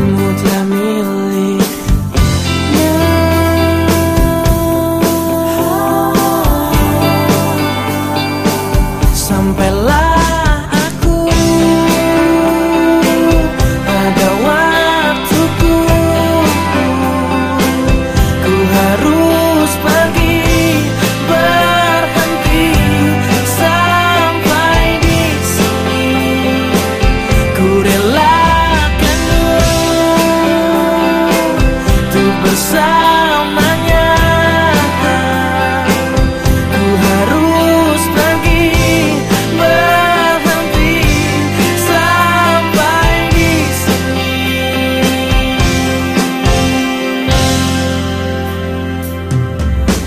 Semut Jamila bersamanya Ku harus pergi berhenti sampai di sini.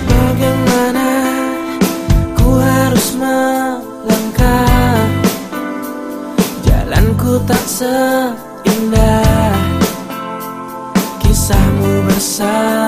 Bagaimana ku harus melangkah? Jalanku tak seindah side.